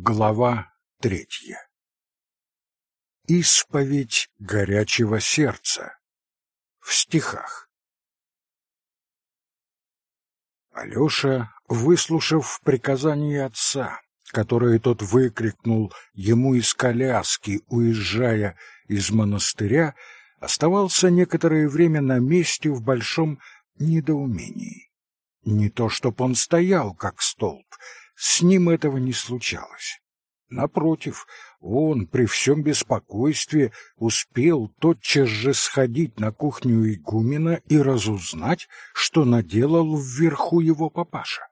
Глава третья. Исповедь горячего сердца. В стихах. Алёша, выслушав приказание отца, которое тот выкрикнул ему из коляски, уезжая из монастыря, оставался некоторое время на месте в большом недоумении. Не то, чтоб он стоял, как столб, с ним этого не случалось. Напротив, он при всем беспокойстве успел тотчас же сходить на кухню игумена и разузнать, что наделал вверху его папаша.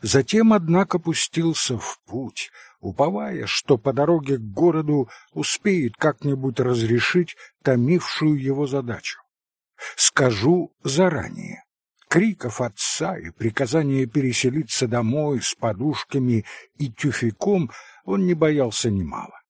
Затем, однако, пустился в путь, уповая, что по дороге к городу успеет как-нибудь разрешить томившую его задачу. Скажу заранее. Криков отца и приказания переселиться домой с подушками и тюфяком он не боялся немало.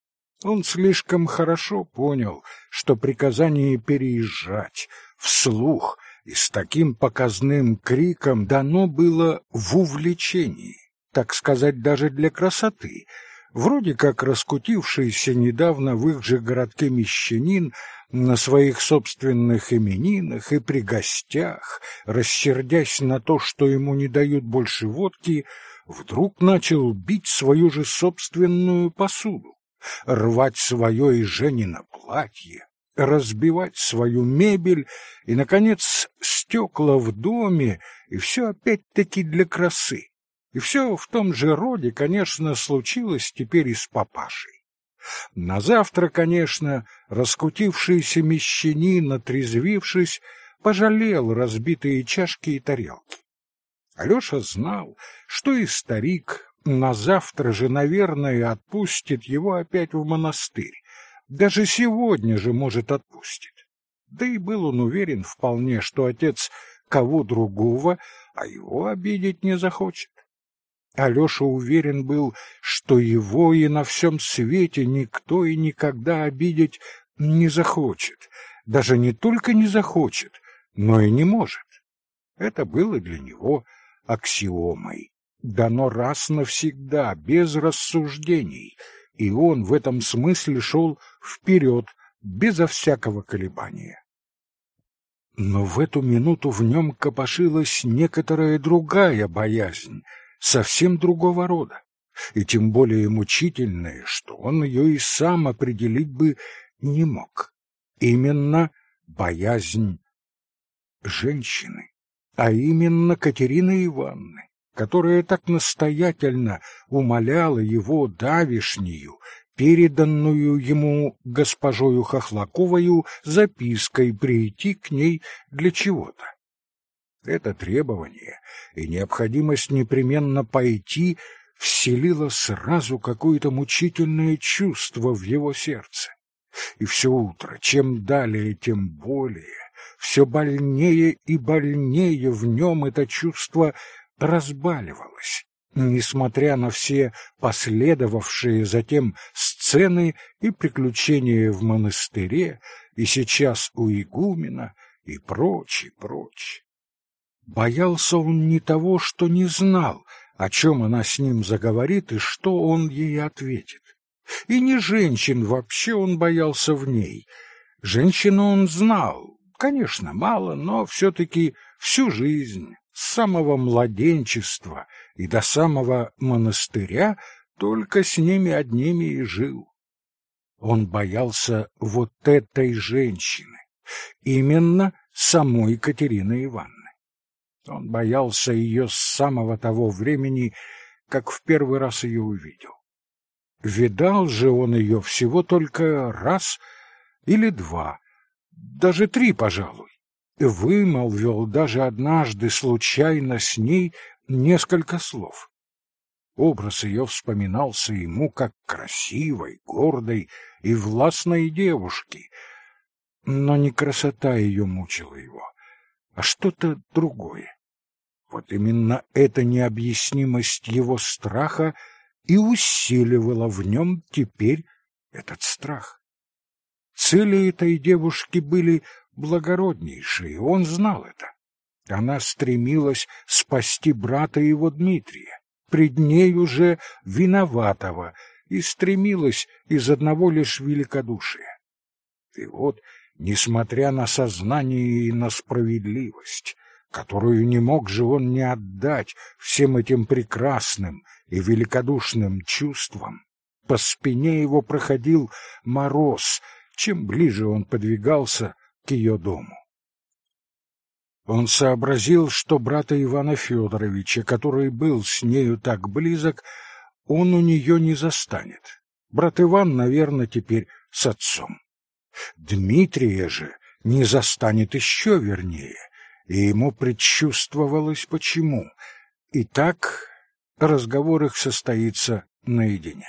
Он слишком хорошо понял, что приказание переезжать вслух и с таким показным криком дано было в увлечении, так сказать, даже для красоты, вроде как раскутившийся недавно в их же городке мещанин на своих собственных именинах и при гостях, рассердясь на то, что ему не дают больше водки, вдруг начал бить свою же собственную посуду, рвать свое и Женино платье, разбивать свою мебель и, наконец, стекла в доме, и все опять-таки для красы. И все в том же роде, конечно, случилось теперь и с папашей. На завтра, конечно, раскутившийся мещанин, отрезвившись, пожалел разбитые чашки и тарелки. Алеша знал, что и старик на завтра же, наверное, отпустит его опять в монастырь. Даже сегодня же, может, отпустит. Да и был он уверен вполне, что отец кого другого, а его обидеть не захочет. Алеша уверен был, что его и на всем свете никто и никогда обидеть не захочет, даже не только не захочет, но и не может. Это было для него аксиомой, дано раз навсегда, без рассуждений, и он в этом смысле шел вперед, безо всякого колебания. Но в эту минуту в нем копошилась некоторая другая боязнь — совсем другого рода, и тем более мучительное, что он ее и сам определить бы не мог. Именно боязнь женщины, а именно Катерины Ивановны, которая так настоятельно умоляла его давишнюю, переданную ему госпожою Хохлаковою запиской прийти к ней для чего-то. Это требование и необходимость непременно пойти вселило сразу какое-то мучительное чувство в его сердце. И все утро, чем далее, тем более, все больнее и больнее в нем это чувство разбаливалось, несмотря на все последовавшие затем сцены и приключения в монастыре, и сейчас у игумена, и прочь, и прочь. Боялся он не того, что не знал, о чем она с ним заговорит и что он ей ответит. И не женщин вообще он боялся в ней. Женщину он знал, конечно, мало, но все-таки всю жизнь, с самого младенчества и до самого монастыря, только с ними одними и жил. Он боялся вот этой женщины, именно самой Екатерины Ивановны. Он боялся ее с самого того времени, как в первый раз ее увидел. Видал же он ее всего только раз или два, даже три, пожалуй. Вымолвил даже однажды случайно с ней несколько слов. Образ ее вспоминался ему как красивой, гордой и властной девушки, но не красота ее мучила его, а что-то другое. Вот именно эта необъяснимость его страха и усиливала в нем теперь этот страх. Цели этой девушки были благороднейшие, он знал это. Она стремилась спасти брата его Дмитрия, пред ней уже виноватого и стремилась из одного лишь великодушия. И вот, несмотря на сознание и на справедливость, которую не мог же он не отдать всем этим прекрасным и великодушным чувствам, по спине его проходил мороз, чем ближе он подвигался к ее дому. Он сообразил, что брата Ивана Федоровича, который был с нею так близок, он у нее не застанет. Брат Иван, наверное, теперь с отцом. Дмитрия же не застанет еще вернее, и ему предчувствовалось почему. И так разговор их состоится наедине.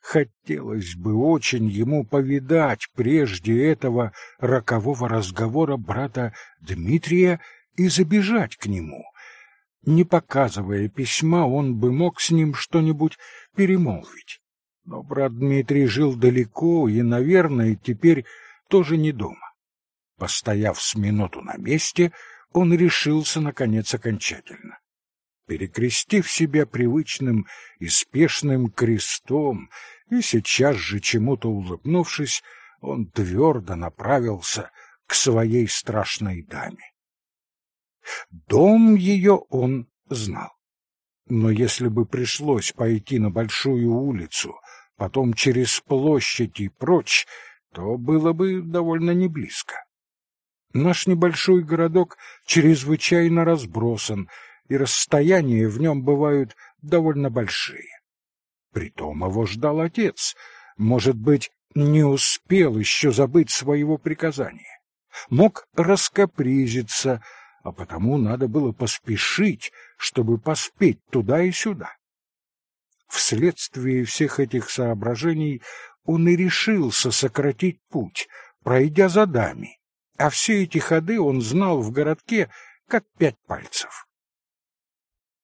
Хотелось бы очень ему повидать прежде этого рокового разговора брата Дмитрия и забежать к нему. Не показывая письма, он бы мог с ним что-нибудь перемолвить. Но брат Дмитрий жил далеко и, наверное, теперь тоже не дома. Постояв с минуту на месте, он решился, наконец, окончательно. Перекрестив себя привычным и спешным крестом, и сейчас же, чему-то улыбнувшись, он твердо направился к своей страшной даме. Дом ее он знал. Но если бы пришлось пойти на большую улицу, потом через площадь и прочь, то было бы довольно неблизко. Наш небольшой городок чрезвычайно разбросан, и расстояния в нем бывают довольно большие. Притом его ждал отец. Может быть, не успел еще забыть своего приказания. Мог раскопризиться, а потому надо было поспешить, чтобы поспеть туда и сюда. Вследствие всех этих соображений он и решился сократить путь, пройдя за дами, а все эти ходы он знал в городке как пять пальцев.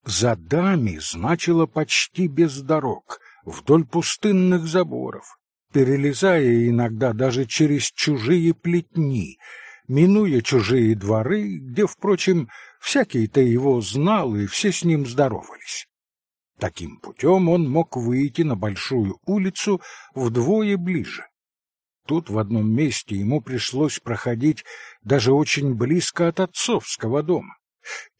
За дами значило почти без дорог, вдоль пустынных заборов, перелезая иногда даже через чужие плетни, минуя чужие дворы, где, впрочем, всякий-то его знал, и все с ним здоровались. Таким путем он мог выйти на большую улицу вдвое ближе. Тут в одном месте ему пришлось проходить даже очень близко от отцовского дома.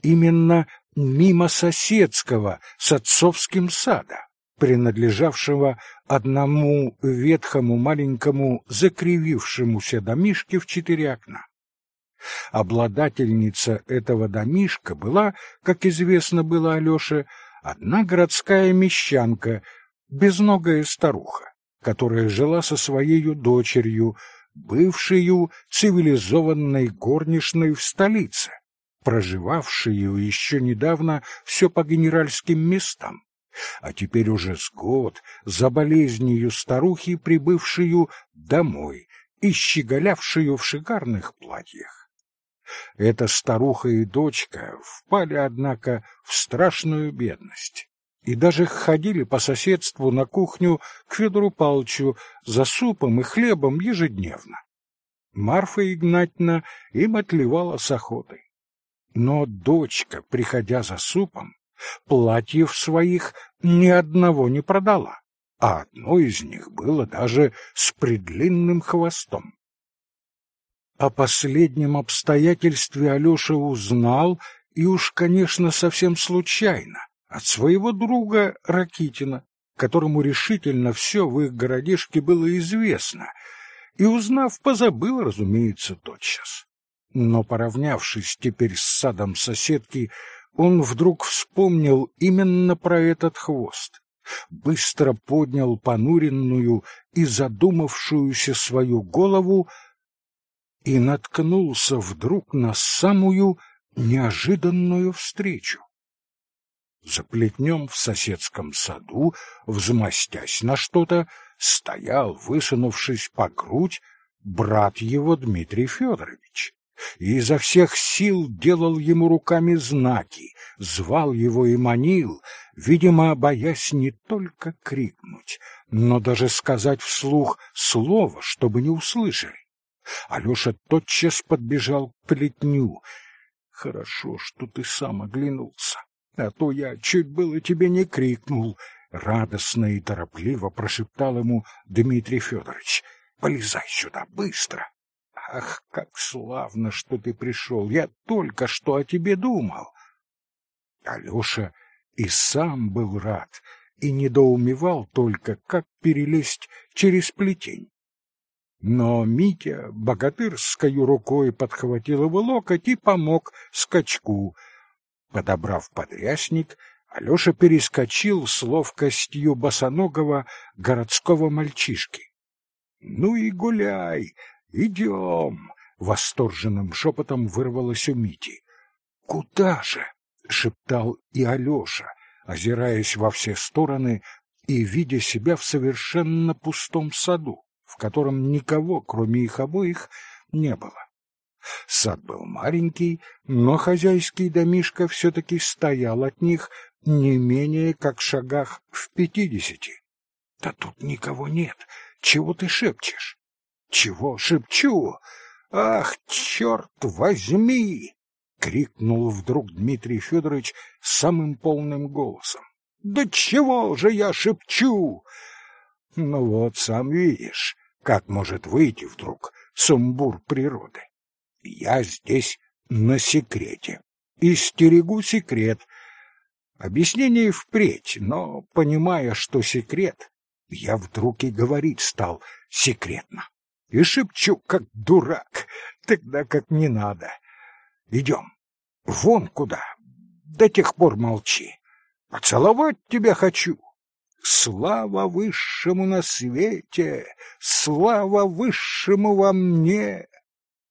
Именно мимо соседского с отцовским сада, принадлежавшего одному ветхому маленькому закривившемуся домишке в четыре окна. Обладательница этого домишка была, как известно было Алёше, одна городская мещанка, безногая старуха, которая жила со своей дочерью, бывшую цивилизованной горничной в столице, проживавшую еще недавно все по генеральским местам, а теперь уже с год за болезнью старухи, прибывшую домой и щеголявшую в шикарных платьях. Эта старуха и дочка впали, однако, в страшную бедность и даже ходили по соседству на кухню к Федору Палчу за супом и хлебом ежедневно. Марфа Игнатьевна им отливала с охотой. Но дочка, приходя за супом, платьев своих ни одного не продала, а одно из них было даже с предлинным хвостом. О последнем обстоятельстве Алёша узнал, и уж, конечно, совсем случайно, от своего друга Ракитина, которому решительно все в их городишке было известно, и, узнав, позабыл, разумеется, тотчас. Но, поравнявшись теперь с садом соседки, он вдруг вспомнил именно про этот хвост, быстро поднял понуренную и задумавшуюся свою голову и наткнулся вдруг на самую неожиданную встречу. За плетнем в соседском саду, взмастясь на что-то, стоял, высунувшись по грудь, брат его Дмитрий Федорович и изо всех сил делал ему руками знаки, звал его и манил, видимо, боясь не только крикнуть, но даже сказать вслух слово, чтобы не услышали. Алеша тотчас подбежал к плетню. Хорошо, что ты сам оглянулся. А то я чуть было тебе не крикнул, радостно и торопливо прошептал ему Дмитрий Федорович. Полезай сюда быстро. Ах, как славно, что ты пришел. Я только что о тебе думал. Алёша и сам был рад и недоумевал только, как перелезть через плетень. Но Митя богатырской рукой подхватил его локоть и помог скачку. Подобрав подрясник, Алёша перескочил с ловкостью босоногого городского мальчишки. — Ну и гуляй, идем! — восторженным шепотом вырвалось у Мити. — Куда же? — шептал и Алёша, озираясь во все стороны и видя себя в совершенно пустом саду в котором никого, кроме их обоих, не было. Сад был маленький, но хозяйский домишко все-таки стоял от них не менее как в шагах в пятидесяти. — Да тут никого нет. Чего ты шепчешь? — Чего шепчу? Ах, черт возьми! — крикнул вдруг Дмитрий Федорович самым полным голосом. — Да чего же я шепчу? Ну вот, сам видишь, как может выйти вдруг сумбур природы. Я здесь на секрете и стерегу секрет. Объяснение впредь, но, понимая, что секрет, я вдруг и говорить стал секретно. И шепчу, как дурак, тогда как не надо. Идем. Вон куда. До тех пор молчи. Поцеловать тебя хочу. Слава высшему на свете, слава высшему во мне.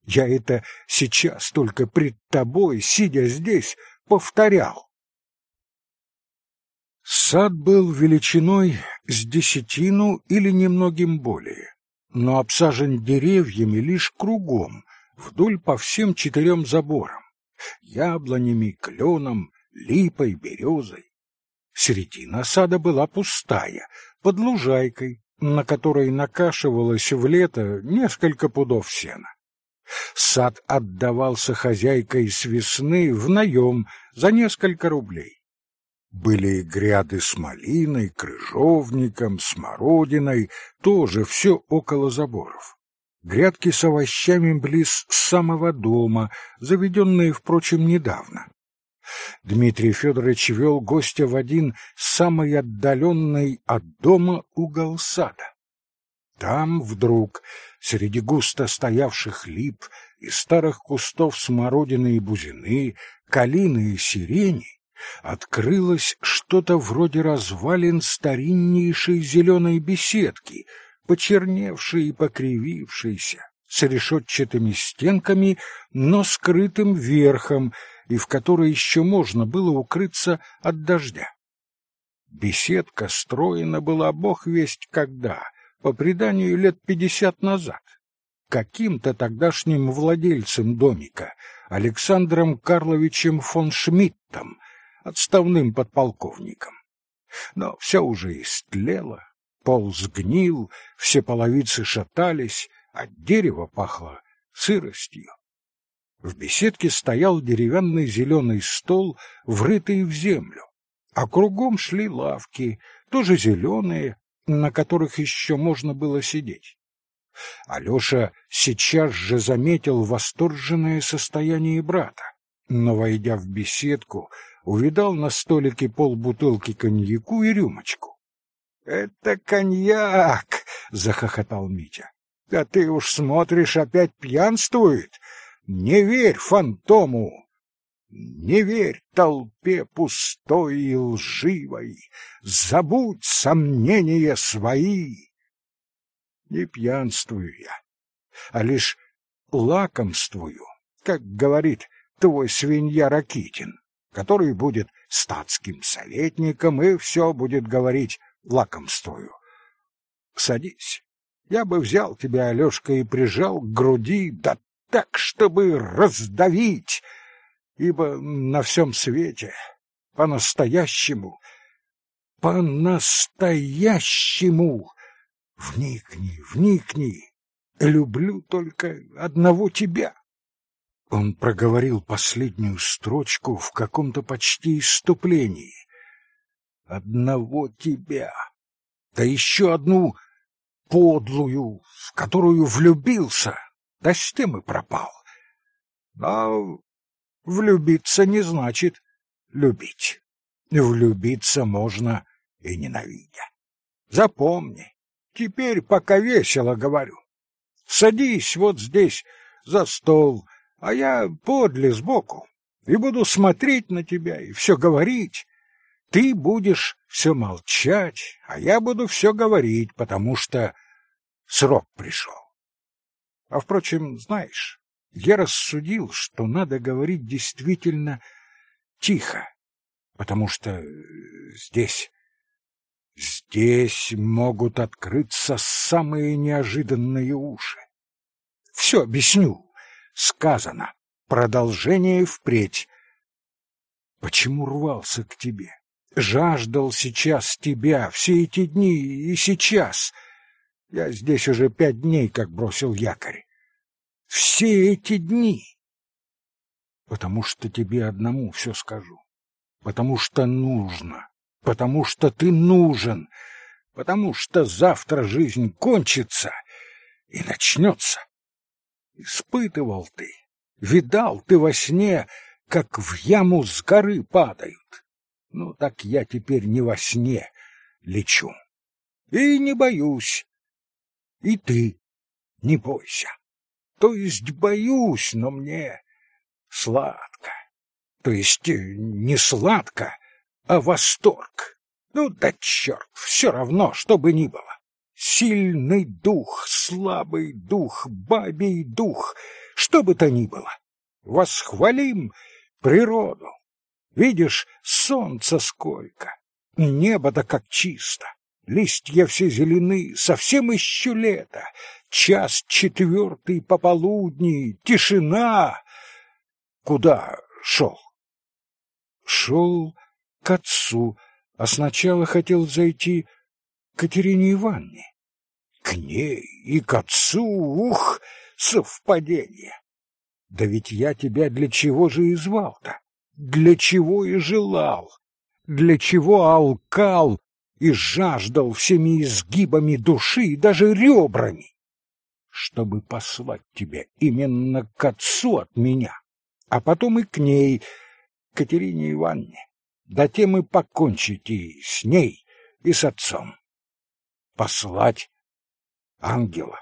Я это сейчас только пред тобой, сидя здесь, повторял. Сад был величиной с десятину или немногим более, но обсажен деревьями лишь кругом, вдоль по всем четырем заборам, яблонями, кленом, липой, березой. Середина сада была пустая, под лужайкой, на которой накашивалось в лето несколько пудов сена. Сад отдавался хозяйкой с весны в наем за несколько рублей. Были гряды с малиной, крыжовником, смородиной, тоже все около заборов. Грядки с овощами близ самого дома, заведенные, впрочем, недавно. Дмитрий Федорович вел гостя в один самый отдаленный от дома угол сада. Там вдруг, среди густо стоявших лип и старых кустов смородины и бузины, калины и сирени, открылось что-то вроде развалин стариннейшей зеленой беседки, почерневшей и покривившейся, с решетчатыми стенками, но скрытым верхом, и в которой еще можно было укрыться от дождя. Беседка строена была бог весть когда, по преданию лет пятьдесят назад. Каким-то тогдашним владельцем домика, Александром Карловичем фон Шмидтом, отставным подполковником. Но все уже истлело, пол сгнил, все половицы шатались, от дерева пахло сыростью. В беседке стоял деревянный зеленый стол, врытый в землю, а кругом шли лавки, тоже зеленые, на которых еще можно было сидеть. Алеша сейчас же заметил восторженное состояние брата, но, войдя в беседку, увидал на столике полбутылки коньяку и рюмочку. — Это коньяк! — захохотал Митя. — Да ты уж смотришь, опять пьянствует! Не верь фантому, не верь толпе пустой и лживой, забудь сомнения свои. Не пьянствую я, а лишь лакомствую, как говорит твой свинья Ракитин, который будет статским советником и все будет говорить лакомствую. Садись. Я бы взял тебя, Алешка, и прижал к груди, да так, чтобы раздавить, ибо на всем свете по-настоящему, по-настоящему вникни, вникни, люблю только одного тебя. Он проговорил последнюю строчку в каком-то почти иступлении. «Одного тебя, да еще одну подлую, в которую влюбился, да с тем и пропал. Но влюбиться не значит любить. Влюбиться можно и ненавидя. Запомни, теперь пока весело говорю. Садись вот здесь за стол, а я подле сбоку, и буду смотреть на тебя и все говорить. Ты будешь все молчать, а я буду все говорить, потому что срок пришел. А впрочем, знаешь, я рассудил, что надо говорить действительно тихо, потому что здесь Здесь могут открыться самые неожиданные уши. Все объясню. Сказано. Продолжение впредь. Почему рвался к тебе? Жаждал сейчас тебя все эти дни и сейчас. Я здесь уже пять дней, как бросил якорь. Все эти дни. Потому что тебе одному все скажу. Потому что нужно потому что ты нужен, потому что завтра жизнь кончится и начнется. Испытывал ты, видал ты во сне, как в яму с горы падают. Ну, так я теперь не во сне лечу. И не боюсь. И ты не бойся. То есть боюсь, но мне сладко. То есть э, не сладко, а восторг. Ну да черт, все равно, что бы ни было. Сильный дух, слабый дух, бабий дух, что бы то ни было. Восхвалим природу. Видишь, солнца сколько, небо-то как чисто. Листья все зелены, совсем еще лето. Час четвертый пополудни, тишина. Куда шел? Шел к отцу, а сначала хотел зайти к Катерине Ивановне. К ней и к отцу, ух, совпадение! Да ведь я тебя для чего же и звал-то? Для чего и желал? Для чего алкал и жаждал всеми изгибами души и даже ребрами? Чтобы послать тебя именно к отцу от меня, а потом и к ней, Катерине Ивановне да тем и покончить и с ней, и с отцом. Послать ангела.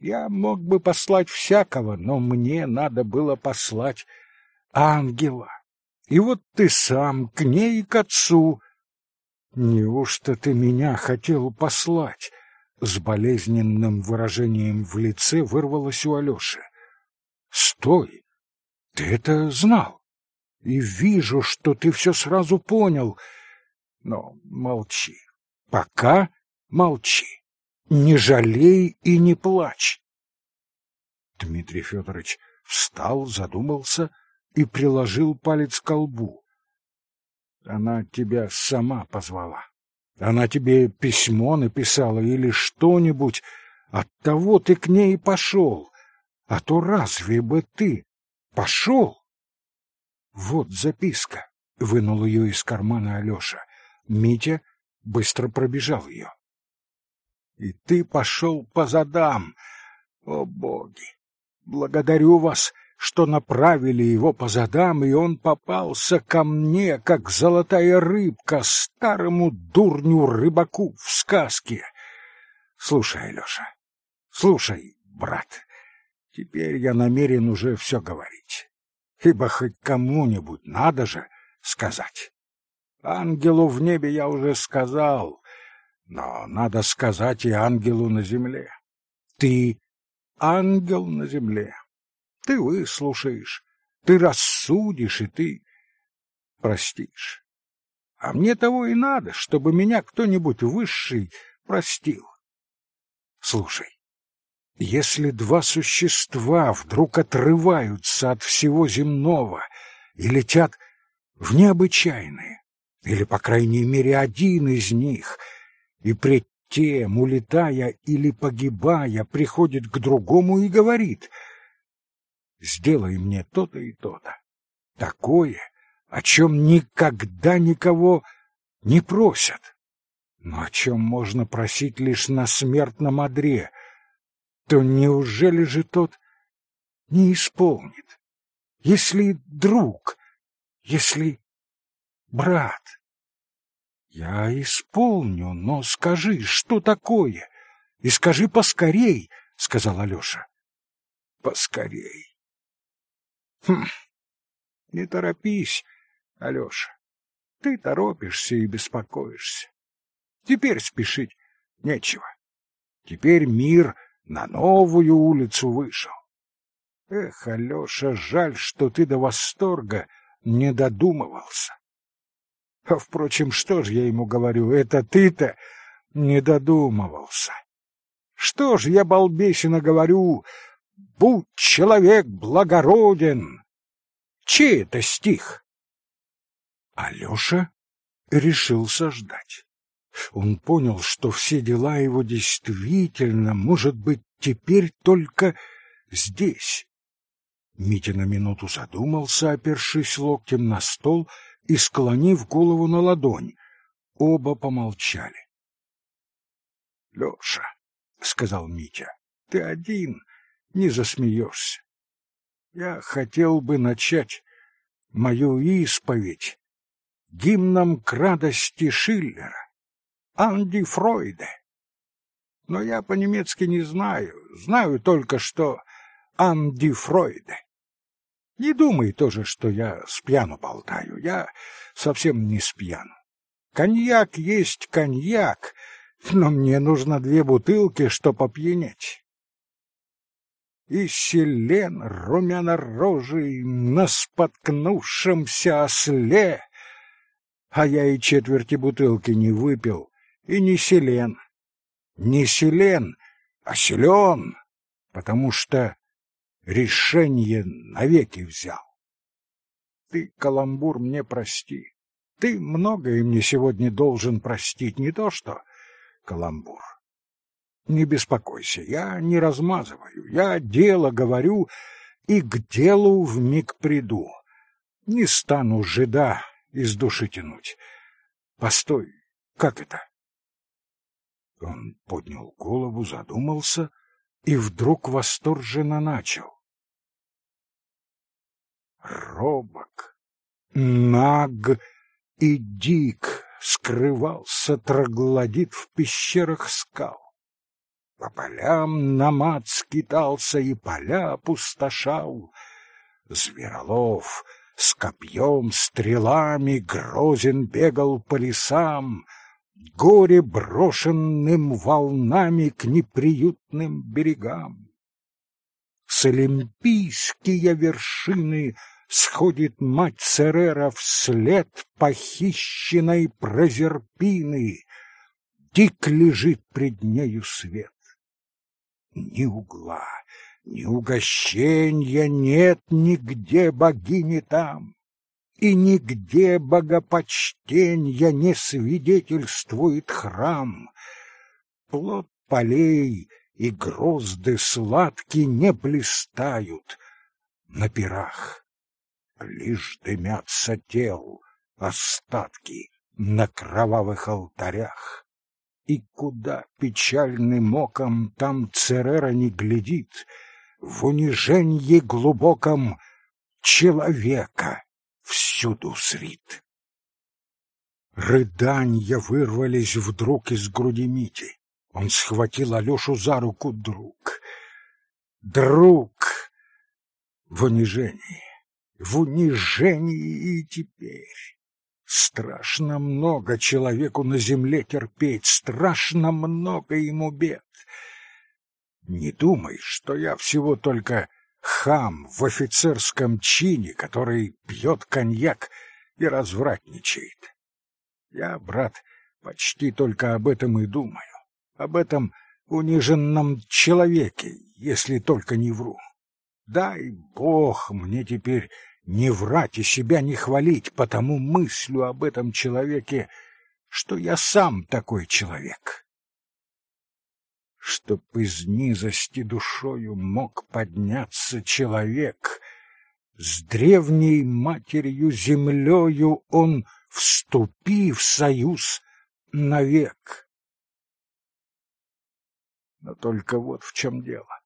Я мог бы послать всякого, но мне надо было послать ангела. И вот ты сам к ней и к отцу. Неужто ты меня хотел послать? С болезненным выражением в лице вырвалось у Алёши. Стой! Ты это знал? и вижу, что ты все сразу понял. Но молчи. Пока молчи. Не жалей и не плачь. Дмитрий Федорович встал, задумался и приложил палец к лбу. Она тебя сама позвала. Она тебе письмо написала или что-нибудь. Оттого ты к ней пошел. А то разве бы ты пошел? Вот записка. Вынул ее из кармана Алеша. Митя быстро пробежал ее. И ты пошел по задам. О, боги! Благодарю вас, что направили его по задам, и он попался ко мне, как золотая рыбка, старому дурню-рыбаку в сказке. Слушай, Алеша, слушай, брат, теперь я намерен уже все говорить ибо хоть кому-нибудь надо же сказать. Ангелу в небе я уже сказал, но надо сказать и ангелу на земле. Ты ангел на земле. Ты выслушаешь, ты рассудишь, и ты простишь. А мне того и надо, чтобы меня кто-нибудь высший простил. Слушай, если два существа вдруг отрываются от всего земного и летят в необычайные, или, по крайней мере, один из них, и пред тем, улетая или погибая, приходит к другому и говорит сделай мне то-то и то-то. Такое, о чем никогда никого не просят. Но о чем можно просить лишь на смертном одре, то неужели же тот не исполнит? Если друг, если брат. Я исполню, но скажи, что такое? И скажи поскорей, сказал Алёша. Поскорей. Хм. Не торопись, Алёша. Ты торопишься и беспокоишься. Теперь спешить нечего. Теперь мир на новую улицу вышел. Эх, Алёша, жаль, что ты до восторга не додумывался. А, впрочем, что ж я ему говорю, это ты-то не додумывался. Что ж я, балбесина, говорю, будь человек благороден. Чей это стих? Алёша решился ждать. Он понял, что все дела его действительно, может быть, теперь только здесь. Митя на минуту задумался, опершись локтем на стол и склонив голову на ладонь. Оба помолчали. — Леша, — сказал Митя, — ты один не засмеешься. Я хотел бы начать мою исповедь гимном к радости Шиллера, Анди Фройде. Но я по-немецки не знаю, знаю только, что Анди Фройде. Не думай тоже, что я с пьяну болтаю. Я совсем не с пьяну. Коньяк есть коньяк, но мне нужно две бутылки, чтоб опьянеть. И селен румяно-рожий на споткнувшемся осле, а я и четверти бутылки не выпил, и не селен. Не селен, а силен, потому что решение навеки взял. Ты, каламбур, мне прости. Ты многое мне сегодня должен простить, не то что каламбур. Не беспокойся, я не размазываю, я дело говорю и к делу вмиг приду. Не стану жида из души тянуть. Постой, как это? Он поднял голову, задумался и вдруг восторженно начал робок, наг и дик скрывался троглодит в пещерах скал. По полям намат скитался и поля опустошал. Зверолов с копьем, стрелами грозен бегал по лесам, Горе брошенным волнами к неприютным берегам. С олимпийские вершины сходит мать Церера вслед похищенной Прозерпины. Дик лежит пред нею свет. Ни угла, ни угощенья нет нигде богини там, и нигде богопочтенья не свидетельствует храм. Плод полей и грозды сладкие не блистают на пирах лишь дымятся тел остатки на кровавых алтарях. И куда печальным оком там Церера не глядит, в унижении глубоком человека всюду зрит. Рыданья вырвались вдруг из груди Мити. Он схватил Алешу за руку друг. Друг в унижении в унижении и теперь. Страшно много человеку на земле терпеть, страшно много ему бед. Не думай, что я всего только хам в офицерском чине, который пьет коньяк и развратничает. Я, брат, почти только об этом и думаю, об этом униженном человеке, если только не вру. Дай Бог мне теперь не врать и себя не хвалить, потому мыслю об этом человеке, что я сам такой человек. чтоб из низости душою мог подняться человек. С древней матерью землею он, вступив в союз, навек. Но только вот в чем дело.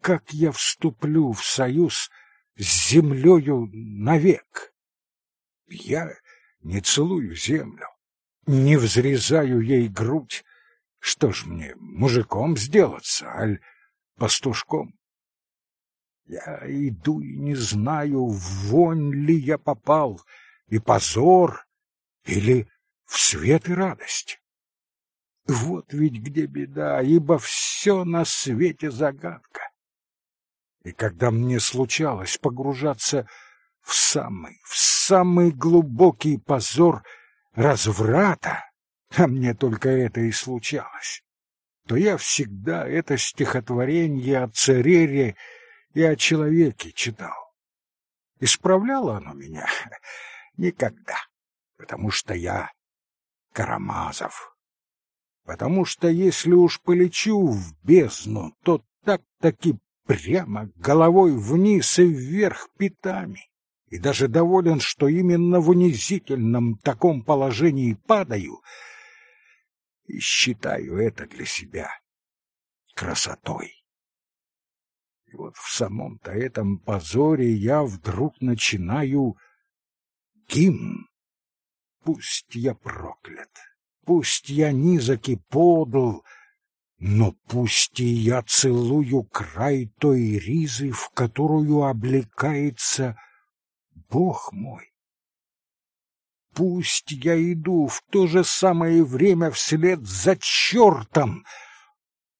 Как я вступлю в союз с землею навек? Я не целую землю, не взрезаю ей грудь. Что ж мне, мужиком сделаться, аль пастушком? Я иду и не знаю, в вонь ли я попал, и позор, или в свет и радость. Вот ведь где беда, ибо все на свете загадка. И когда мне случалось погружаться в самый, в самый глубокий позор разврата, а мне только это и случалось, то я всегда это стихотворение о Церере и о человеке читал. Исправляло оно меня никогда, потому что я Карамазов. Потому что если уж полечу в бездну, то так-таки прямо головой вниз и вверх пятами. И даже доволен, что именно в унизительном таком положении падаю, и считаю это для себя красотой. И вот в самом-то этом позоре я вдруг начинаю гимн Пусть я проклят, пусть я низок и подл, но пусть и я целую край той ризы, в которую облекается Бог мой. Пусть я иду в то же самое время вслед за чертом,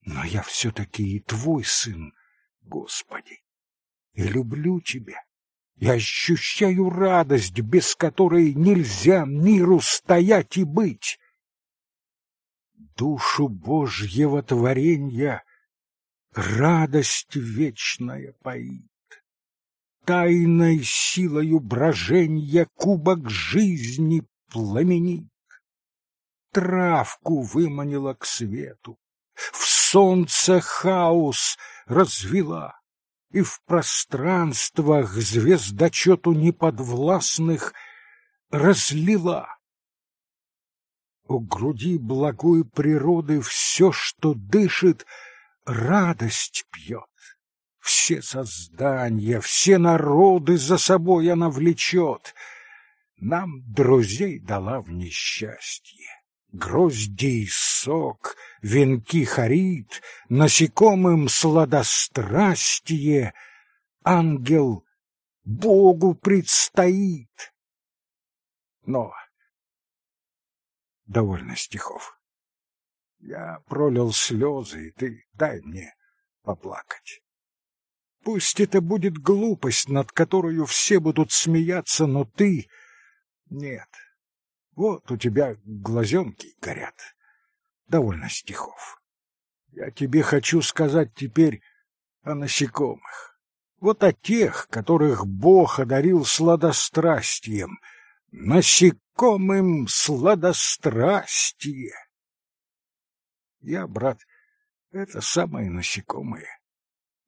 но я все-таки и твой сын, Господи, и люблю тебя я ощущаю радость, без которой нельзя миру стоять и быть. Душу Божьего творенья радость вечная поит. Тайной силою броженья кубок жизни пламенит. Травку выманила к свету, в солнце хаос развела и в пространствах звездочету неподвластных разлила. У груди благой природы все, что дышит, радость пьет. Все создания, все народы за собой она влечет. Нам друзей дала в несчастье гроздей сок, венки харит, насекомым сладострастие, ангел Богу предстоит. Но довольно стихов. Я пролил слезы, и ты дай мне поплакать. Пусть это будет глупость, над которой все будут смеяться, но ты... Нет, вот у тебя глазенки горят. Довольно стихов. Я тебе хочу сказать теперь о насекомых. Вот о тех, которых Бог одарил сладострастием. Насекомым сладострастие. Я, брат, это самое насекомое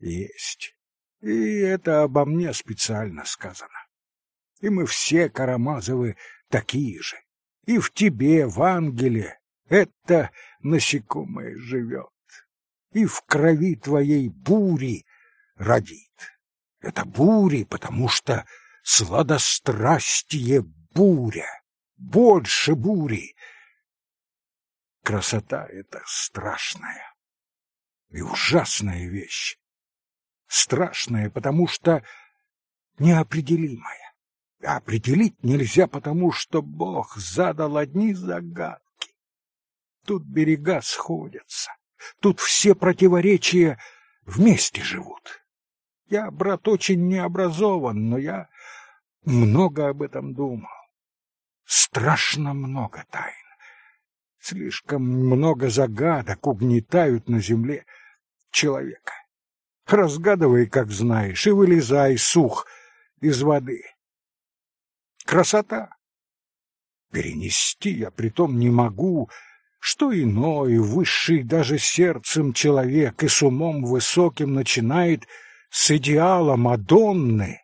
есть. И это обо мне специально сказано. И мы все, Карамазовы, такие же и в тебе, в ангеле, это насекомое живет, и в крови твоей бури родит. Это бури, потому что сладострастие буря, больше бури. Красота — это страшная и ужасная вещь. Страшная, потому что неопределимая. Определить нельзя, потому что Бог задал одни загадки. Тут берега сходятся, тут все противоречия вместе живут. Я, брат, очень необразован, но я много об этом думал. Страшно много тайн. Слишком много загадок угнетают на земле человека. Разгадывай, как знаешь, и вылезай сух из воды. Красота! Перенести я притом не могу что иной, высший даже сердцем человек и с умом высоким начинает с идеала Мадонны,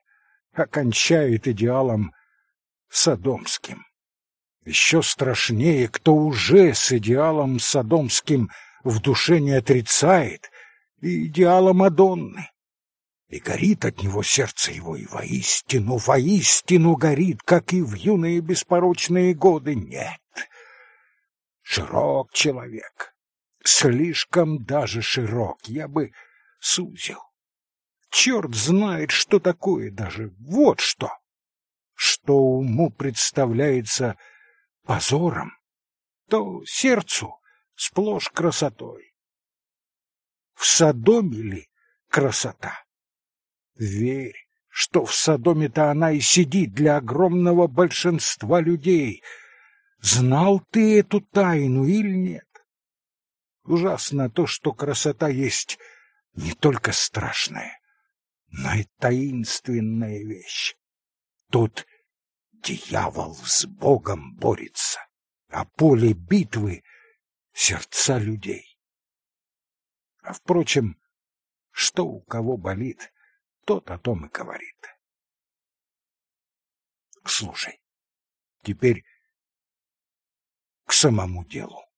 окончает идеалом Содомским. Еще страшнее, кто уже с идеалом Содомским в душе не отрицает и идеала Мадонны. И горит от него сердце его, и воистину, воистину горит, как и в юные беспорочные годы. Нет, широк человек, слишком даже широк, я бы сузил. Черт знает, что такое даже, вот что. Что уму представляется позором, то сердцу сплошь красотой. В Содоме ли красота? Верь, что в Содоме-то она и сидит для огромного большинства людей. Знал ты эту тайну или нет? Ужасно то, что красота есть не только страшная, но и таинственная вещь. Тут дьявол с Богом борется, а поле битвы — сердца людей. А, впрочем, что у кого болит, тот о том и говорит. Слушай, теперь к самому делу.